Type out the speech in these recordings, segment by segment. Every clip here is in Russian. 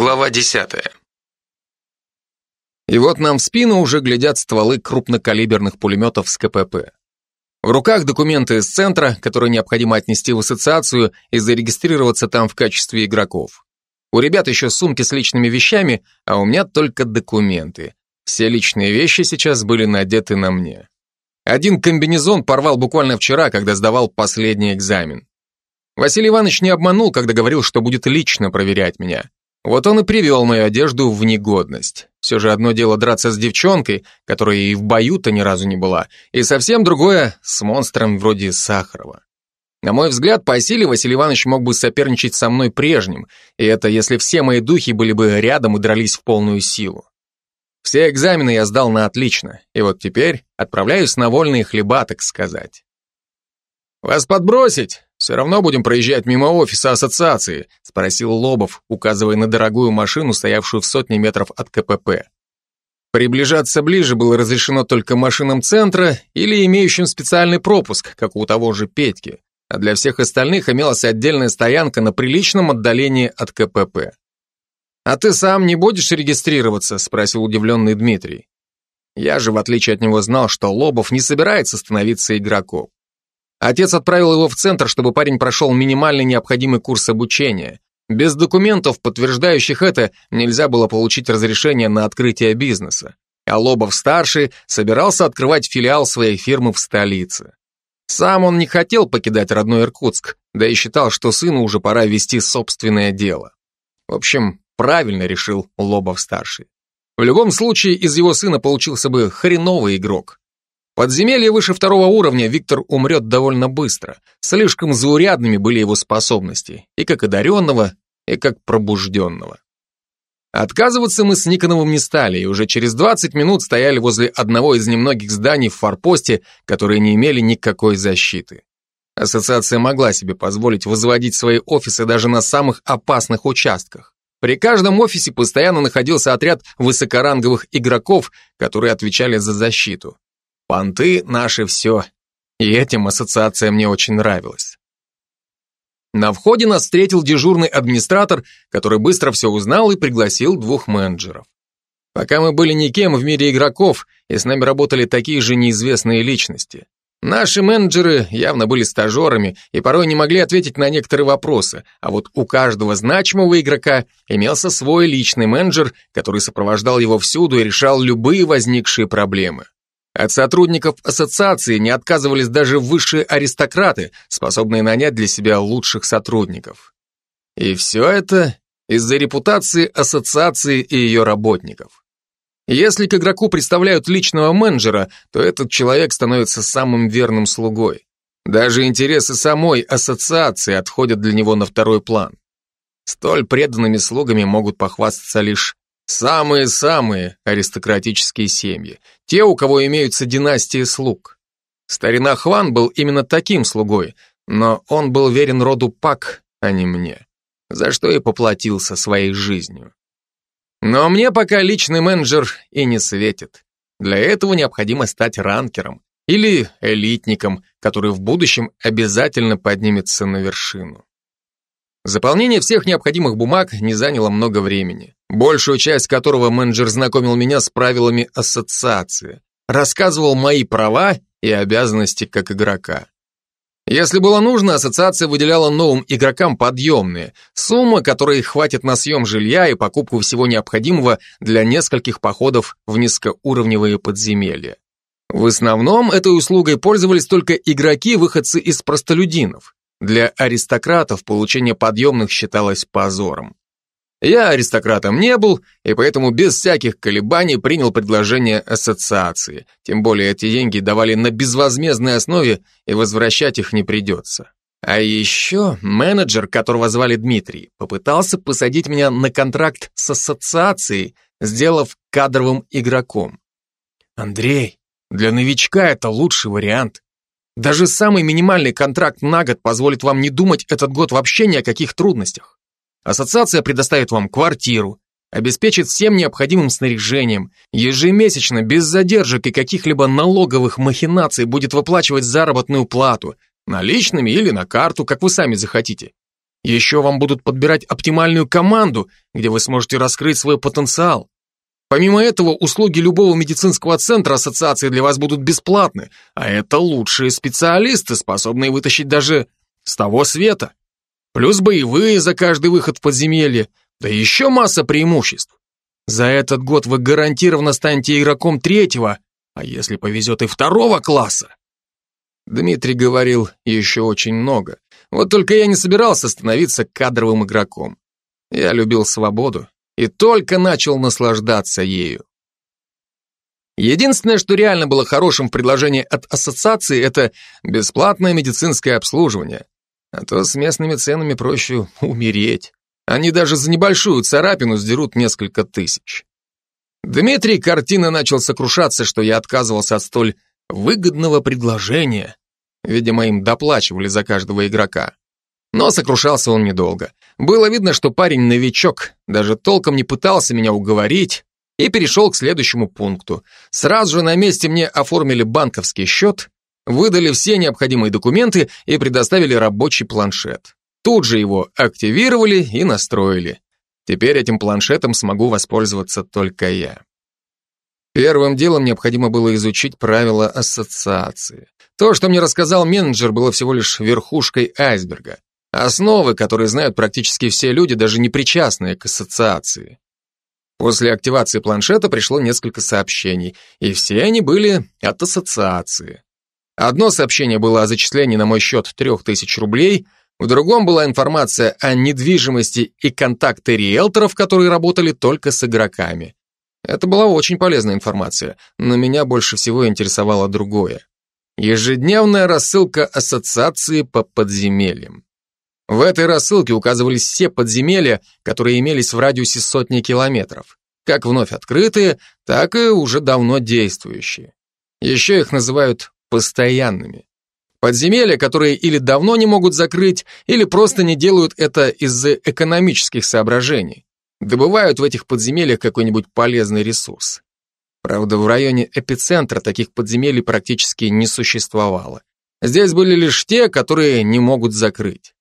Глава 10. И вот нам в спину уже глядят стволы крупнокалиберных пулеметов с КПП. В руках документы из центра, которые необходимо отнести в ассоциацию и зарегистрироваться там в качестве игроков. У ребят еще сумки с личными вещами, а у меня только документы. Все личные вещи сейчас были надеты на мне. Один комбинезон порвал буквально вчера, когда сдавал последний экзамен. Василий Иванович не обманул, когда говорил, что будет лично проверять меня. Вот он и привел мою одежду в негодность. Все же одно дело драться с девчонкой, которая и в бою-то ни разу не была, и совсем другое с монстром вроде Сахарова. На мой взгляд, по силе Василий Иванович мог бы соперничать со мной прежним, и это если все мои духи были бы рядом и дрались в полную силу. Все экзамены я сдал на отлично, и вот теперь отправляюсь на вольные хлеба, так сказать. «Вас подбросить? Все равно будем проезжать мимо офиса ассоциации», спросил Лобов, указывая на дорогую машину, стоявшую в сотне метров от КПП. Приближаться ближе было разрешено только машинам центра или имеющим специальный пропуск, как у того же Петьки, а для всех остальных имелась отдельная стоянка на приличном отдалении от КПП. «А ты сам не будешь регистрироваться?» спросил удивленный Дмитрий. Я же, в отличие от него, знал, что Лобов не собирается становиться игроком. Отец отправил его в центр, чтобы парень прошел минимально необходимый курс обучения. Без документов, подтверждающих это, нельзя было получить разрешение на открытие бизнеса. А Лобов-старший собирался открывать филиал своей фирмы в столице. Сам он не хотел покидать родной Иркутск, да и считал, что сыну уже пора вести собственное дело. В общем, правильно решил Лобов-старший. В любом случае, из его сына получился бы хреновый игрок. Подземелье выше второго уровня Виктор умрет довольно быстро. Слишком заурядными были его способности, и как одаренного, и как пробужденного. Отказываться мы с Никоновым не стали, и уже через 20 минут стояли возле одного из немногих зданий в форпосте, которые не имели никакой защиты. Ассоциация могла себе позволить возводить свои офисы даже на самых опасных участках. При каждом офисе постоянно находился отряд высокоранговых игроков, которые отвечали за защиту. Понты — наше все. И этим ассоциация мне очень нравилась. На входе нас встретил дежурный администратор, который быстро все узнал и пригласил двух менеджеров. Пока мы были никем в мире игроков, и с нами работали такие же неизвестные личности. Наши менеджеры явно были стажерами и порой не могли ответить на некоторые вопросы, а вот у каждого значимого игрока имелся свой личный менеджер, который сопровождал его всюду и решал любые возникшие проблемы. От сотрудников ассоциации не отказывались даже высшие аристократы, способные нанять для себя лучших сотрудников. И все это из-за репутации ассоциации и ее работников. Если к игроку представляют личного менеджера, то этот человек становится самым верным слугой. Даже интересы самой ассоциации отходят для него на второй план. Столь преданными слугами могут похвастаться лишь Самые-самые аристократические семьи, те, у кого имеются династии слуг. Старина Хван был именно таким слугой, но он был верен роду Пак, а не мне, за что и поплатился своей жизнью. Но мне пока личный менеджер и не светит. Для этого необходимо стать ранкером или элитником, который в будущем обязательно поднимется на вершину. Заполнение всех необходимых бумаг не заняло много времени, большую часть которого менеджер знакомил меня с правилами ассоциации, рассказывал мои права и обязанности как игрока. Если было нужно, ассоциация выделяла новым игрокам подъемные, суммы, которые хватит на съем жилья и покупку всего необходимого для нескольких походов в низкоуровневые подземелья. В основном этой услугой пользовались только игроки-выходцы из простолюдинов. Для аристократов получение подъемных считалось позором. Я аристократом не был, и поэтому без всяких колебаний принял предложение ассоциации. Тем более эти деньги давали на безвозмездной основе, и возвращать их не придется. А еще менеджер, которого звали Дмитрий, попытался посадить меня на контракт с ассоциацией, сделав кадровым игроком. Андрей, для новичка это лучший вариант. Даже самый минимальный контракт на год позволит вам не думать этот год вообще ни о каких трудностях. Ассоциация предоставит вам квартиру, обеспечит всем необходимым снаряжением, ежемесячно, без задержек и каких-либо налоговых махинаций будет выплачивать заработную плату, наличными или на карту, как вы сами захотите. Еще вам будут подбирать оптимальную команду, где вы сможете раскрыть свой потенциал. Помимо этого, услуги любого медицинского центра ассоциации для вас будут бесплатны, а это лучшие специалисты, способные вытащить даже с того света. Плюс боевые за каждый выход в подземелье, да еще масса преимуществ. За этот год вы гарантированно станете игроком третьего, а если повезет и второго класса. Дмитрий говорил еще очень много. Вот только я не собирался становиться кадровым игроком. Я любил свободу и только начал наслаждаться ею. Единственное, что реально было хорошим в предложении от ассоциации, это бесплатное медицинское обслуживание. А то с местными ценами проще умереть. Они даже за небольшую царапину сдерут несколько тысяч. Дмитрий картина начал сокрушаться, что я отказывался от столь выгодного предложения. Видимо, им доплачивали за каждого игрока. Но сокрушался он недолго. Было видно, что парень новичок, даже толком не пытался меня уговорить, и перешел к следующему пункту. Сразу же на месте мне оформили банковский счет, выдали все необходимые документы и предоставили рабочий планшет. Тут же его активировали и настроили. Теперь этим планшетом смогу воспользоваться только я. Первым делом необходимо было изучить правила ассоциации. То, что мне рассказал менеджер, было всего лишь верхушкой айсберга. Основы, которые знают практически все люди, даже не причастные к ассоциации. После активации планшета пришло несколько сообщений, и все они были от ассоциации. Одно сообщение было о зачислении на мой счет 3000 рублей, в другом была информация о недвижимости и контакты риэлторов, которые работали только с игроками. Это была очень полезная информация, но меня больше всего интересовало другое. Ежедневная рассылка ассоциации по подземельям. В этой рассылке указывались все подземелья, которые имелись в радиусе сотни километров, как вновь открытые, так и уже давно действующие. Еще их называют постоянными. Подземелья, которые или давно не могут закрыть, или просто не делают это из-за экономических соображений. Добывают в этих подземельях какой-нибудь полезный ресурс. Правда, в районе эпицентра таких подземелий практически не существовало. Здесь были лишь те, которые не могут закрыть.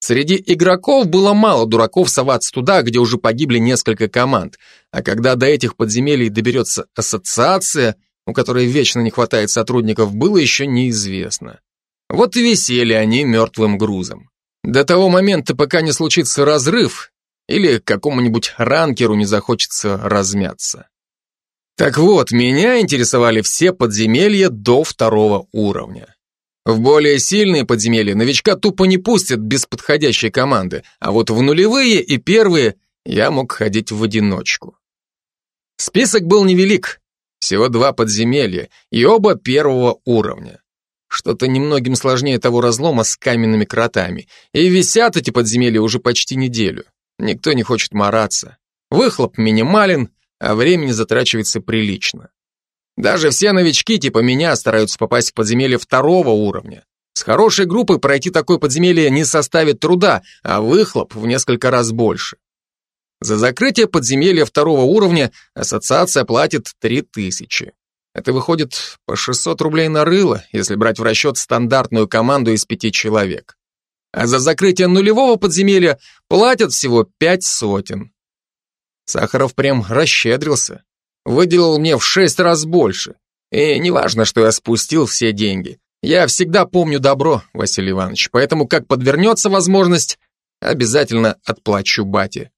Среди игроков было мало дураков соваться туда, где уже погибли несколько команд, а когда до этих подземелий доберется ассоциация, у которой вечно не хватает сотрудников, было еще неизвестно. Вот и висели они мертвым грузом. До того момента, пока не случится разрыв, или какому-нибудь ранкеру не захочется размяться. Так вот, меня интересовали все подземелья до второго уровня. В более сильные подземелья новичка тупо не пустят без подходящей команды, а вот в нулевые и первые я мог ходить в одиночку. Список был невелик, всего два подземелья, и оба первого уровня. Что-то немногим сложнее того разлома с каменными кротами, и висят эти подземелья уже почти неделю. Никто не хочет мараться. Выхлоп минимален, а времени затрачивается прилично. Даже все новички типа меня стараются попасть в подземелье второго уровня. С хорошей группой пройти такое подземелье не составит труда, а выхлоп в несколько раз больше. За закрытие подземелья второго уровня ассоциация платит 3000. Это выходит по 600 рублей на рыло, если брать в расчет стандартную команду из пяти человек. А за закрытие нулевого подземелья платят всего пять сотен. Сахаров прям расщедрился выделил мне в шесть раз больше. И неважно, что я спустил все деньги. Я всегда помню добро, Василий Иванович, поэтому как подвернется возможность, обязательно отплачу бате.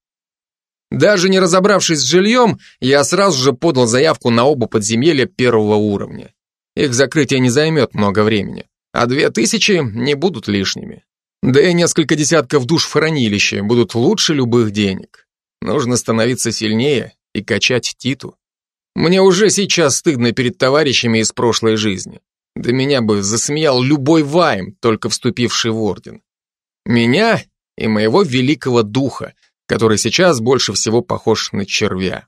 Даже не разобравшись с жильем, я сразу же подал заявку на оба подземелья первого уровня. Их закрытие не займет много времени, а две тысячи не будут лишними. Да и несколько десятков душ в хранилище будут лучше любых денег. Нужно становиться сильнее и качать титу. Мне уже сейчас стыдно перед товарищами из прошлой жизни. Да меня бы засмеял любой вайм, только вступивший в орден. Меня и моего великого духа, который сейчас больше всего похож на червя.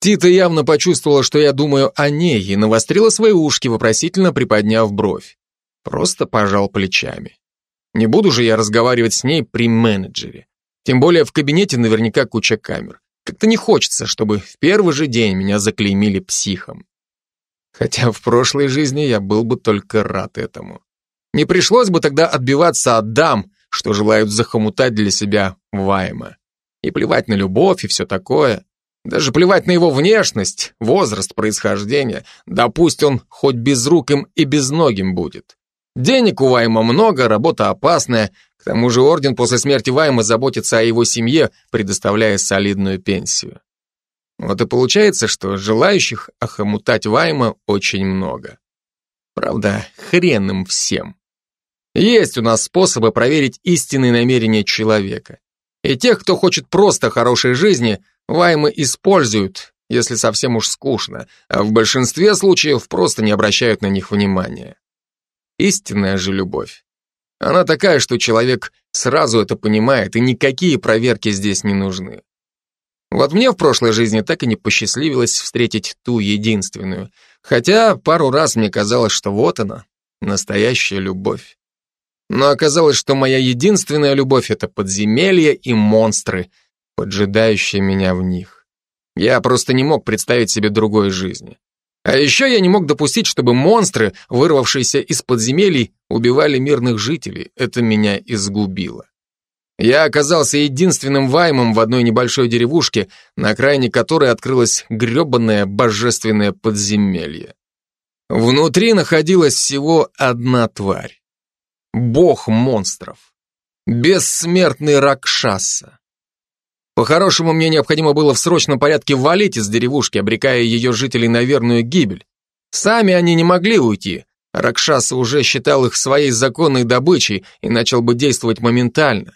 Тита явно почувствовала, что я думаю о ней, и навострила свои ушки, вопросительно приподняв бровь. Просто пожал плечами. Не буду же я разговаривать с ней при менеджере. Тем более в кабинете наверняка куча камер. Как-то не хочется, чтобы в первый же день меня заклеймили психом. Хотя в прошлой жизни я был бы только рад этому. Не пришлось бы тогда отбиваться от дам, что желают захомутать для себя Вайма. И плевать на любовь и все такое. Даже плевать на его внешность, возраст, происхождение. Да пусть он хоть безруким и безногим будет. Денег у Вайма много, работа опасная. К тому же орден после смерти Вайма заботится о его семье, предоставляя солидную пенсию. Вот и получается, что желающих охомутать Вайма очень много. Правда, хрен им всем. Есть у нас способы проверить истинные намерения человека. И тех, кто хочет просто хорошей жизни, ваймы используют, если совсем уж скучно, а в большинстве случаев просто не обращают на них внимания. Истинная же любовь. Она такая, что человек сразу это понимает, и никакие проверки здесь не нужны. Вот мне в прошлой жизни так и не посчастливилось встретить ту единственную, хотя пару раз мне казалось, что вот она, настоящая любовь. Но оказалось, что моя единственная любовь — это подземелья и монстры, поджидающие меня в них. Я просто не мог представить себе другой жизни. А еще я не мог допустить, чтобы монстры, вырвавшиеся из подземелий, убивали мирных жителей. Это меня изгубило. Я оказался единственным ваймом в одной небольшой деревушке, на окраине которой открылось гребанное божественное подземелье. Внутри находилась всего одна тварь бог монстров, бессмертный Ракшаса. По-хорошему, мне необходимо было в срочном порядке валить из деревушки, обрекая ее жителей на верную гибель. Сами они не могли уйти. Ракшаса уже считал их своей законной добычей и начал бы действовать моментально.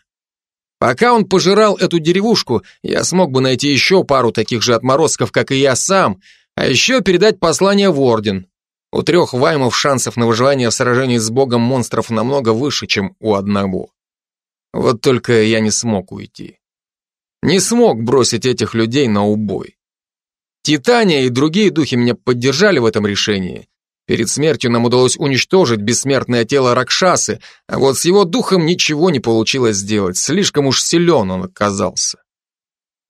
Пока он пожирал эту деревушку, я смог бы найти еще пару таких же отморозков, как и я сам, а еще передать послание в Орден. У трех ваймов шансов на выживание в сражении с богом монстров намного выше, чем у одного. Вот только я не смог уйти. Не смог бросить этих людей на убой. Титания и другие духи меня поддержали в этом решении. Перед смертью нам удалось уничтожить бессмертное тело Ракшасы, а вот с его духом ничего не получилось сделать, слишком уж силен он оказался.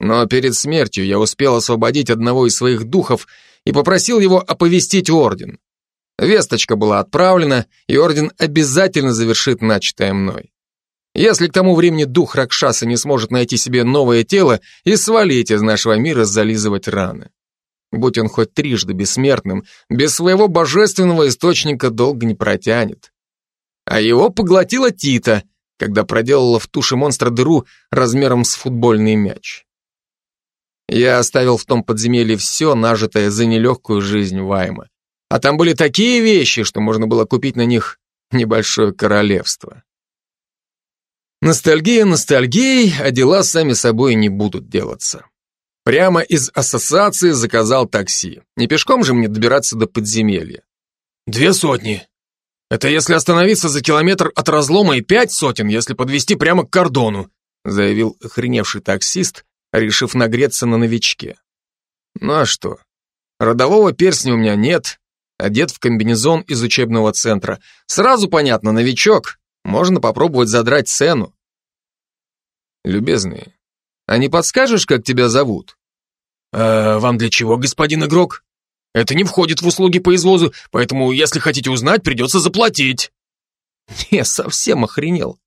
Но перед смертью я успел освободить одного из своих духов и попросил его оповестить орден. Весточка была отправлена, и орден обязательно завершит начатое мной. Если к тому времени дух Ракшаса не сможет найти себе новое тело и свалить из нашего мира зализывать раны. Будь он хоть трижды бессмертным, без своего божественного источника долго не протянет. А его поглотила Тита, когда проделала в туше монстра дыру размером с футбольный мяч. Я оставил в том подземелье все, нажитое за нелегкую жизнь Вайма. А там были такие вещи, что можно было купить на них небольшое королевство. Ностальгия ностальгией, а дела сами собой не будут делаться. Прямо из ассоциации заказал такси. Не пешком же мне добираться до подземелья. Две сотни. Это если остановиться за километр от разлома и пять сотен, если подвести прямо к кордону, заявил охреневший таксист, решив нагреться на новичке. Ну а что? Родового перстня у меня нет, одет в комбинезон из учебного центра. Сразу понятно, новичок. Можно попробовать задрать цену. Любезный, а не подскажешь, как тебя зовут? «Э, «Вам для чего, господин игрок?» «Это не входит в услуги по извозу, поэтому, если хотите узнать, придется заплатить». Я совсем охренел.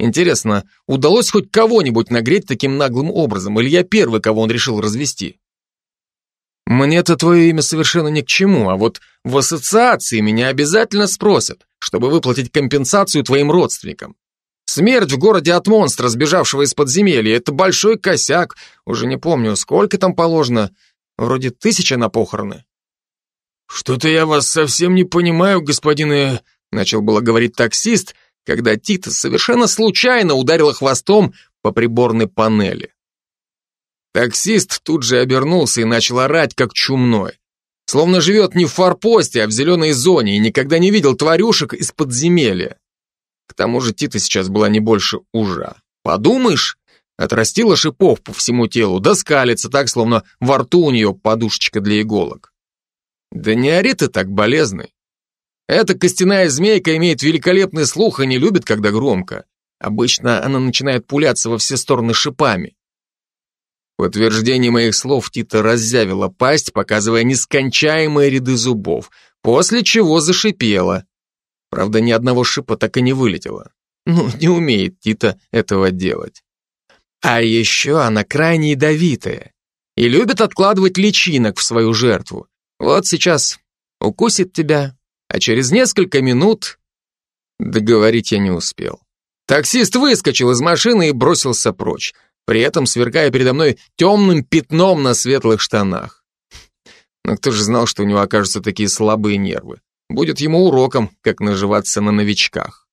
Интересно, удалось хоть кого-нибудь нагреть таким наглым образом, или я первый, кого он решил развести? Мне-то твое имя совершенно ни к чему, а вот в ассоциации меня обязательно спросят, чтобы выплатить компенсацию твоим родственникам. Смерть в городе от монстра, сбежавшего из подземелья, это большой косяк. Уже не помню, сколько там положено. Вроде тысяча на похороны. Что-то я вас совсем не понимаю, господин... Э, начал было говорить таксист, когда Тита совершенно случайно ударила хвостом по приборной панели. Таксист тут же обернулся и начал орать, как чумной. Словно живет не в форпосте, а в зеленой зоне и никогда не видел тварюшек из подземелья. К тому же Тита сейчас была не больше ужа. Подумаешь, отрастила шипов по всему телу, да скалится так, словно во рту у нее подушечка для иголок. Да не ори ты так, болезный. Эта костяная змейка имеет великолепный слух и не любит, когда громко. Обычно она начинает пуляться во все стороны шипами. В подтверждение моих слов Тита раззявила пасть, показывая нескончаемые ряды зубов, после чего зашипела. Правда, ни одного шипа так и не вылетело. Ну, не умеет Тита этого делать. А еще она крайне ядовитая и любит откладывать личинок в свою жертву. Вот сейчас укусит тебя, а через несколько минут... Договорить я не успел. Таксист выскочил из машины и бросился прочь, при этом сверкая передо мной темным пятном на светлых штанах. Но кто же знал, что у него окажутся такие слабые нервы? Будет ему уроком, как наживаться на новичках.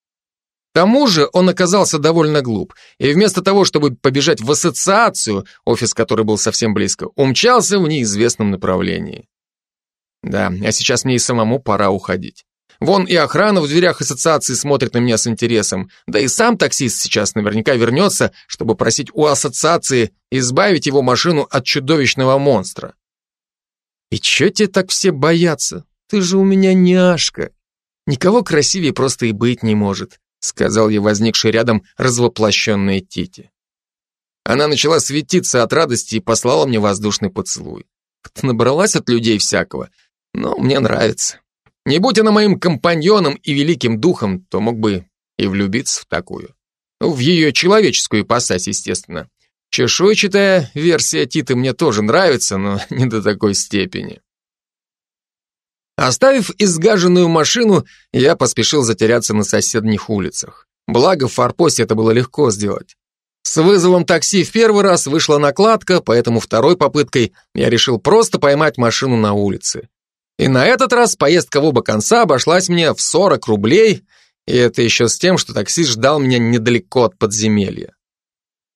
К тому же он оказался довольно глуп, и вместо того, чтобы побежать в ассоциацию, офис которой был совсем близко, умчался в неизвестном направлении. Да, а сейчас мне и самому пора уходить. Вон и охрана в дверях ассоциации смотрит на меня с интересом, да и сам таксист сейчас наверняка вернется, чтобы просить у ассоциации избавить его машину от чудовищного монстра. И чё тебе так все боятся? Ты же у меня няшка. Никого красивее просто и быть не может, сказал я возникший рядом развоплощенной Тити. Она начала светиться от радости и послала мне воздушный поцелуй. Набралась от людей всякого, но мне нравится. Не будь она моим компаньоном и великим духом, то мог бы и влюбиться в такую. Ну, в ее человеческую ипостась, естественно. Чешуйчатая версия Титы мне тоже нравится, но не до такой степени. Оставив изгаженную машину, я поспешил затеряться на соседних улицах. Благо, в форпосте это было легко сделать. С вызовом такси в первый раз вышла накладка, поэтому второй попыткой я решил просто поймать машину на улице. И на этот раз поездка в оба конца обошлась мне в 40 рублей, и это еще с тем, что таксист ждал меня недалеко от подземелья.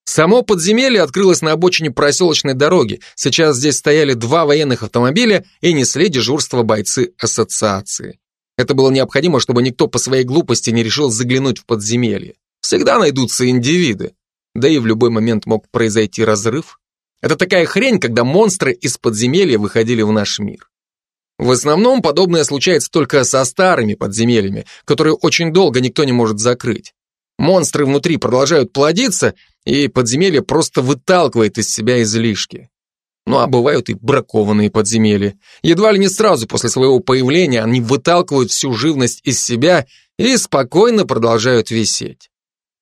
Само подземелье открылось на обочине проселочной дороги. Сейчас здесь стояли два военных автомобиля и несли дежурство бойцы ассоциации. Это было необходимо, чтобы никто по своей глупости не решил заглянуть в подземелье. Всегда найдутся индивиды. Да и в любой момент мог произойти разрыв. Это такая хрень, когда монстры из подземелья выходили в наш мир. В основном подобное случается только со старыми подземельями, которые очень долго никто не может закрыть. Монстры внутри продолжают плодиться, и подземелье просто выталкивает из себя излишки. Ну а бывают и бракованные подземелья. Едва ли не сразу после своего появления они выталкивают всю живность из себя и спокойно продолжают висеть.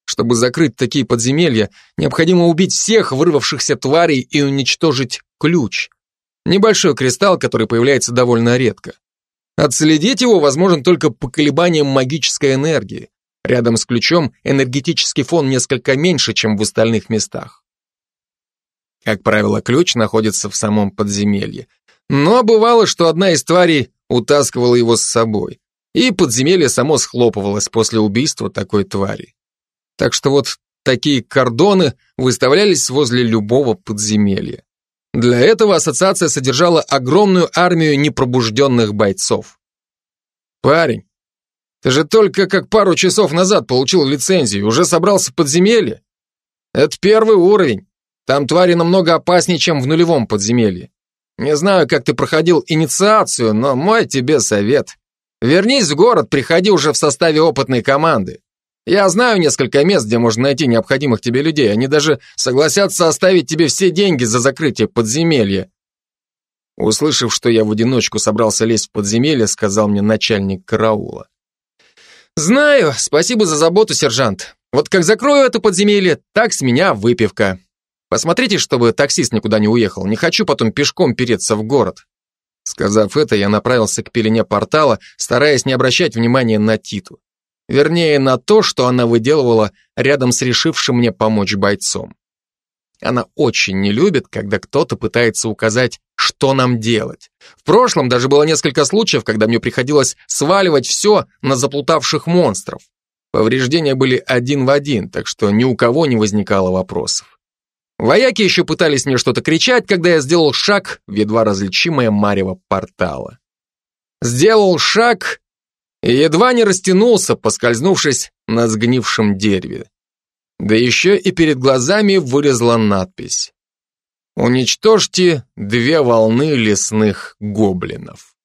Чтобы закрыть такие подземелья, необходимо убить всех вырвавшихся тварей и уничтожить ключ. Небольшой кристалл, который появляется довольно редко. Отследить его возможно только по колебаниям магической энергии. Рядом с ключом энергетический фон несколько меньше, чем в остальных местах. Как правило, ключ находится в самом подземелье. Но бывало, что одна из тварей утаскивала его с собой, и подземелье само схлопывалось после убийства такой твари. Так что вот такие кордоны выставлялись возле любого подземелья. Для этого ассоциация содержала огромную армию непробужденных бойцов. «Парень, ты же только как пару часов назад получил лицензию, уже собрался в подземелье? Это первый уровень. Там твари намного опаснее, чем в нулевом подземелье. Не знаю, как ты проходил инициацию, но мой тебе совет. Вернись в город, приходи уже в составе опытной команды. Я знаю несколько мест, где можно найти необходимых тебе людей. Они даже согласятся оставить тебе все деньги за закрытие подземелья. Услышав, что я в одиночку собрался лезть в подземелье, сказал мне начальник караула. Знаю, спасибо за заботу, сержант. Вот как закрою это подземелье, так с меня выпивка. Посмотрите, чтобы таксист никуда не уехал. Не хочу потом пешком переться в город. Сказав это, я направился к пелене портала, стараясь не обращать внимания на Титу. Вернее, на то, что она выделывала рядом с решившим мне помочь бойцом. Она очень не любит, когда кто-то пытается указать, что нам делать. В прошлом даже было несколько случаев, когда мне приходилось сваливать все на заплутавших монстров. Повреждения были один в один, так что ни у кого не возникало вопросов. Вояки еще пытались мне что-то кричать, когда я сделал шаг в едва различимое марево портала. Сделал шаг и едва не растянулся, поскользнувшись на сгнившем дереве. Да еще и перед глазами вылезла надпись «Уничтожьте две волны лесных гоблинов».